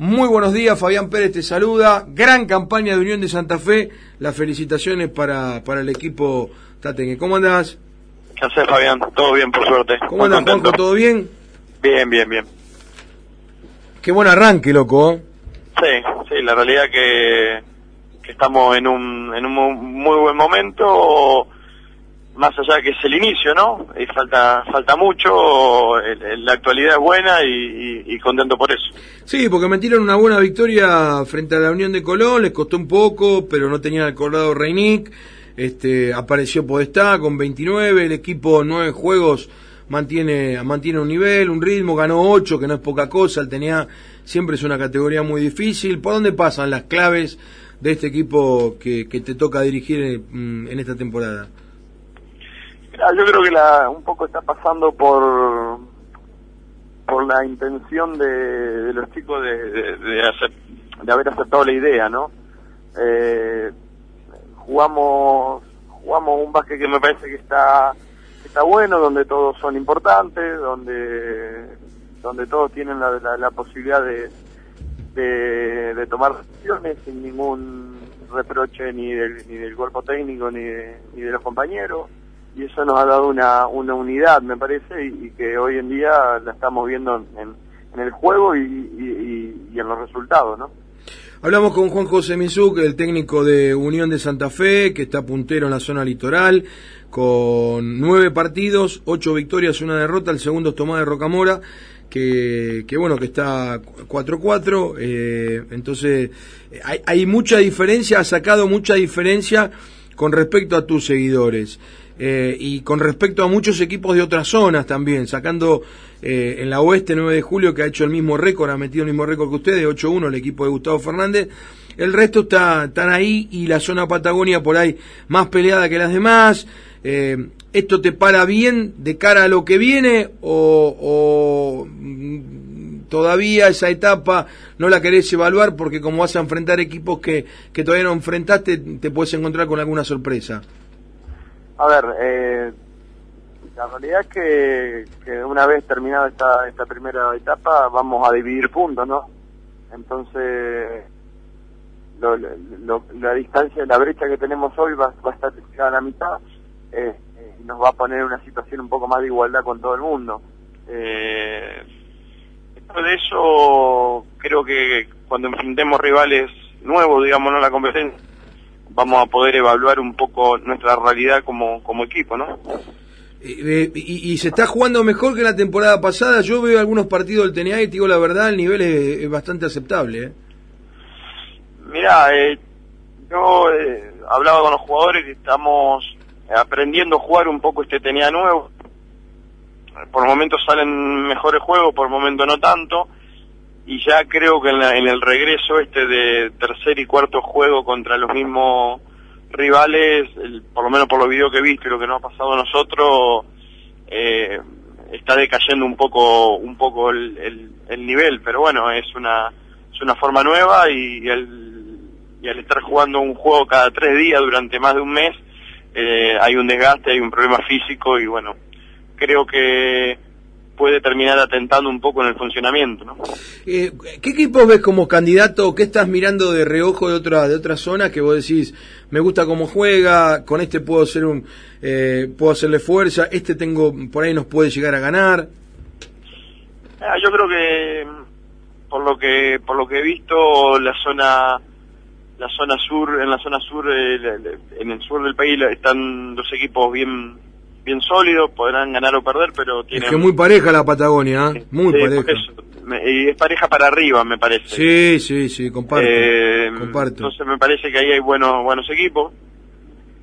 Muy buenos días, Fabián Pérez te saluda. Gran campaña de Unión de Santa Fe. Las felicitaciones para, para el equipo Tatengue. ¿Cómo andás? ¿Qué haces, Fabián? Todo bien, por suerte. ¿Cómo andás, Juanjo? ¿Todo bien? Bien, bien, bien. Qué buen arranque, loco. ¿eh? Sí, sí, la realidad que, que estamos en un, en un muy buen momento más allá de que es el inicio, ¿no? Y falta falta mucho, la actualidad es buena y, contento por eso. Sí, porque metieron una buena victoria frente a la Unión de Colón, les costó un poco, pero no tenían al Colorado Reinic, este, apareció Podestá con 29, el equipo nueve juegos mantiene mantiene un nivel, un ritmo, ganó 8, que no es poca cosa, el TNA siempre es una categoría muy difícil. ¿Por dónde pasan las claves de este equipo que, que te toca dirigir en esta temporada? Yo creo que la, un poco está pasando por por la intención de, los chicos de, de, haber aceptado la idea, ¿no? Eh, jugamos jugamos un básquet que me parece que está está bueno, donde todos son importantes, donde donde todos tienen la, posibilidad de, de, tomar decisiones sin ningún reproche ni del, ni del cuerpo técnico ni ni de los compañeros y eso nos ha dado una, una unidad, me parece, y, que hoy en día la estamos viendo en, el juego y, y, en los resultados, ¿no? Hablamos con Juan José Mizuc, el técnico de Unión de Santa Fe, que está puntero en la zona litoral, con nueve partidos, ocho victorias, una derrota, el segundo es Tomás de Rocamora, que, que bueno, que está 4-4, eh, entonces hay, hay mucha diferencia, ha sacado mucha diferencia con respecto a tus seguidores. Eh, y con respecto a muchos equipos de otras zonas también, sacando eh, en la oeste 9 de julio que ha hecho el mismo récord, ha metido el mismo récord que ustedes, 8-1 el equipo de Gustavo Fernández, el resto está, están ahí y la zona Patagonia por ahí más peleada que las demás. Eh, ¿Esto te para bien de cara a lo que viene o, mm, todavía esa etapa no la querés evaluar porque como vas a enfrentar equipos que, que todavía no enfrentaste te puedes encontrar con alguna sorpresa? A ver, eh, la realidad es que, una vez terminada esta, primera etapa vamos a dividir puntos, ¿no? Entonces, la distancia, la brecha que tenemos hoy va, a estar a la mitad eh, nos va a poner en una situación un poco más de igualdad con todo el mundo. Eh, después de eso, creo que cuando enfrentemos rivales nuevos, digamos, en la competencia, vamos a poder evaluar un poco nuestra realidad como, como equipo, ¿no? Eh, y, se está jugando mejor que la temporada pasada. Yo veo algunos partidos del TNA y te digo la verdad, el nivel es, bastante aceptable. ¿eh? Mira, eh, yo eh, hablaba con los jugadores que estamos aprendiendo a jugar un poco este TNA nuevo. Por momentos salen mejores juegos, por momentos no tanto y ya creo que en, el regreso este de tercer y cuarto juego contra los mismos rivales, por lo menos por los videos que he visto y lo que nos ha pasado a nosotros, eh, está decayendo un poco un poco el, el, nivel, pero bueno, es una es una forma nueva y, al, y al estar jugando un juego cada tres días durante más de un mes, eh, hay un desgaste, hay un problema físico y bueno, creo que puede terminar atentando un poco en el funcionamiento. ¿no? Eh, ¿Qué equipos ves como candidato? ¿Qué estás mirando de reojo de otra de otra zona que vos decís me gusta cómo juega, con este puedo hacer un eh, puedo hacerle fuerza, este tengo por ahí nos puede llegar a ganar? Ah, yo creo que por lo que por lo que he visto la zona la zona sur en la zona sur eh, en el sur del país están los equipos bien bien sólidos, podrán ganar o perder, pero tiene Es que muy pareja la Patagonia, ¿eh? muy pareja. y es pareja para arriba, me parece. Sí, sí, sí, comparto, eh, Entonces me parece que ahí hay buenos buenos equipos.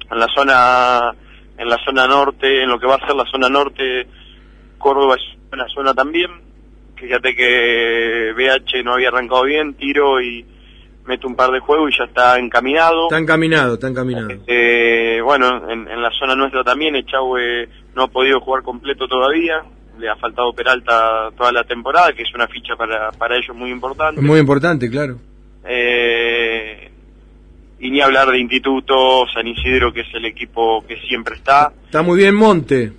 En la zona en la zona norte, en lo que va a ser la zona norte, Córdoba es una zona también. Fíjate que BH no había arrancado bien, tiro y mete un par de juegos y ya está encaminado. Está encaminado, está encaminado. Eh, bueno, en, la zona nuestra también, Echagüe no ha podido jugar completo todavía. Le ha faltado Peralta toda la temporada, que es una ficha para, para ellos muy importante. Muy importante, claro. Eh, y ni hablar de Instituto, San Isidro, que es el equipo que siempre está. Está muy bien Monte.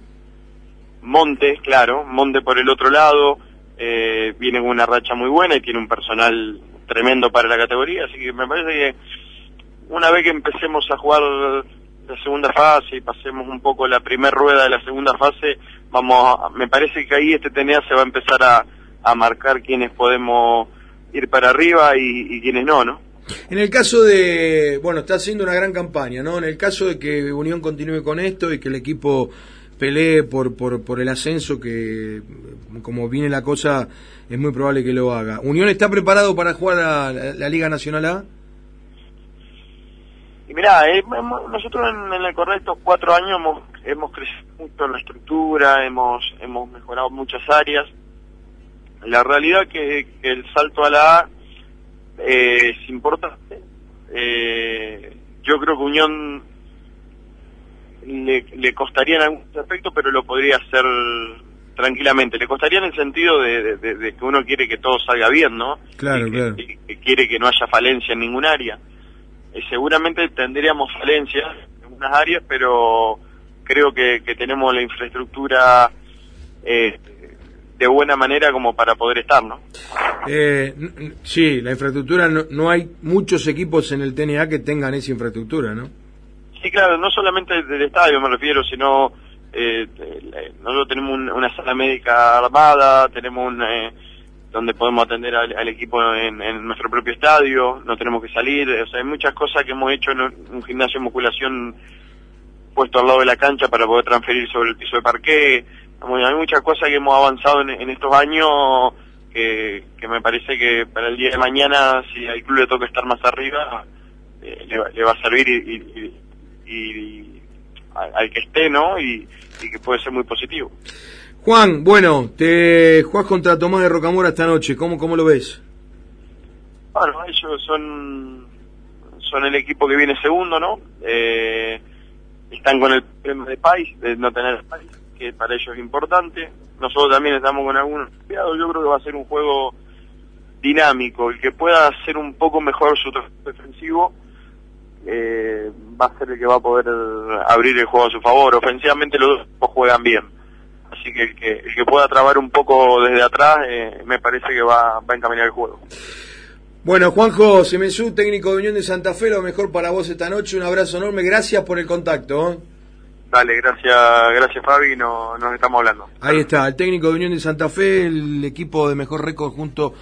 Monte, claro, Monte por el otro lado. eh, viene con una racha muy buena y tiene un personal tremendo para la categoría, así que me parece que una vez que empecemos a jugar la segunda fase y pasemos un poco la primera rueda de la segunda fase, vamos, me parece que ahí este TNA se va a empezar a, a marcar quiénes podemos ir para arriba y, y quiénes no, ¿no? En el caso de, bueno, está haciendo una gran campaña, ¿no? En el caso de que Unión continúe con esto y que el equipo pelee por, por, por el ascenso, que como viene la cosa, es muy probable que lo haga. ¿Unión está preparado para jugar a la, Liga Nacional A? Y mirá, eh, nosotros en, el correcto cuatro años hemos, hemos crecido mucho en la estructura, hemos, hemos mejorado muchas áreas. La realidad que, que el salto a la A eh, es importante. Eh, yo creo que Unión le, le, costaría en algún aspecto, pero lo podría hacer tranquilamente. Le costaría en el sentido de, que uno quiere que todo salga bien, ¿no? Claro, que, claro. Que, quiere que no haya falencia en ningún área. Eh, seguramente tendríamos falencias en unas áreas, pero creo que, que tenemos la infraestructura eh, de buena manera como para poder estar, ¿no? Eh, sí, la infraestructura, no, hay muchos equipos en el TNA que tengan esa infraestructura, ¿no? Sí, claro, no solamente del estadio me refiero, sino eh, nosotros tenemos una sala médica armada, tenemos un, eh, donde podemos atender al, equipo en, nuestro propio estadio, no tenemos que salir, o sea, hay muchas cosas que hemos hecho en un gimnasio de musculación puesto al lado de la cancha para poder transferir sobre el piso de parqué, hay muchas cosas que hemos avanzado en, estos años que, me parece que para el día de mañana, si al club le toca estar más arriba, eh, le, va a servir y, al, que esté, ¿no? Y, que puede ser muy positivo. Juan, bueno, te jugás contra Tomás de Rocamora esta noche, ¿cómo, cómo lo ves? Bueno, ellos son, son el equipo que viene segundo, ¿no? Eh, están con el problema de país, de no tener país que para ellos es importante. Nosotros también estamos con algunos. Yo creo que va a ser un juego dinámico. El que pueda hacer un poco mejor su defensivo eh, va a ser el que va a poder abrir el juego a su favor. Ofensivamente los dos juegan bien. Así que el que, el que pueda trabar un poco desde atrás eh, me parece que va, va a encaminar el juego. Bueno, Juanjo Semensú, técnico de Unión de Santa Fe, lo mejor para vos esta noche. Un abrazo enorme. Gracias por el contacto. ¿eh? Dale, gracias, gracias Fabi, no, nos estamos hablando. Ahí está, el técnico de Unión de Santa Fe, el equipo de mejor récord junto